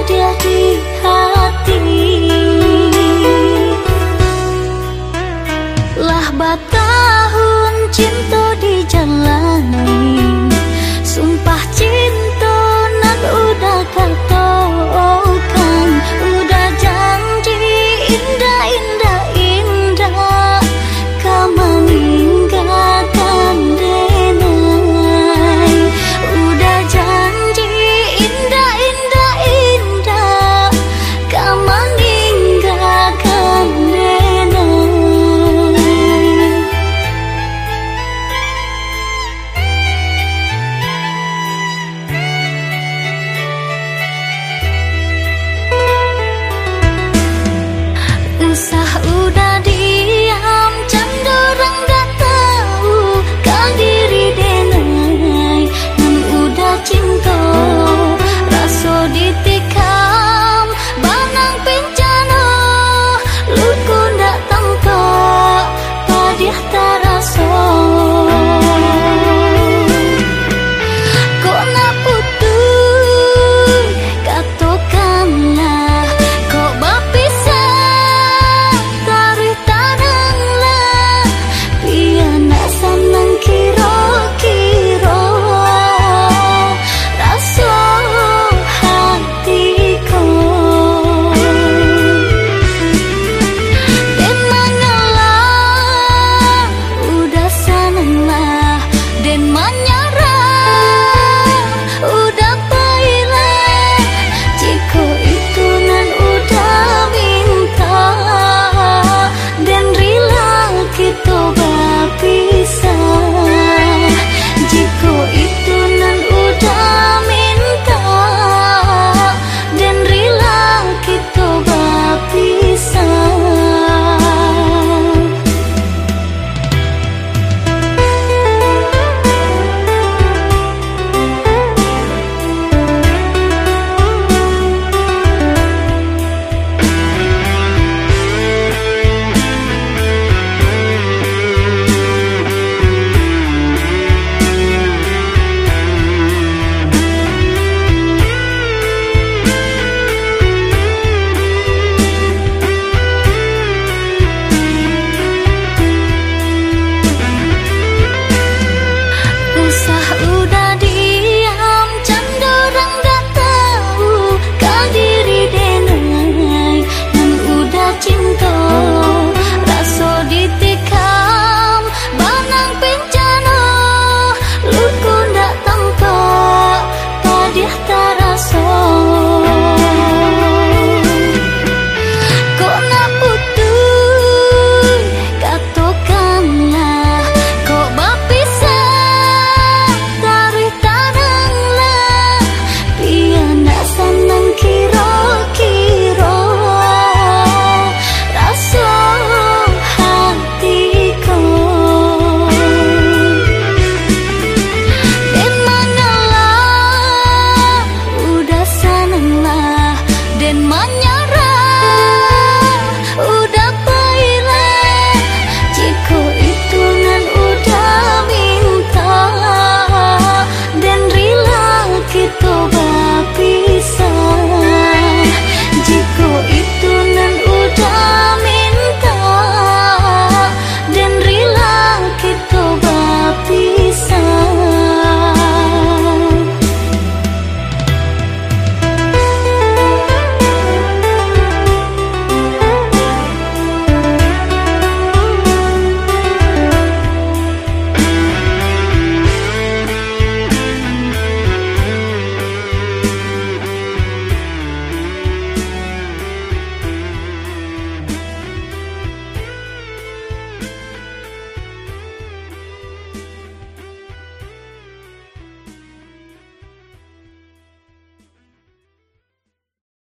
ada di hati 안녕 money.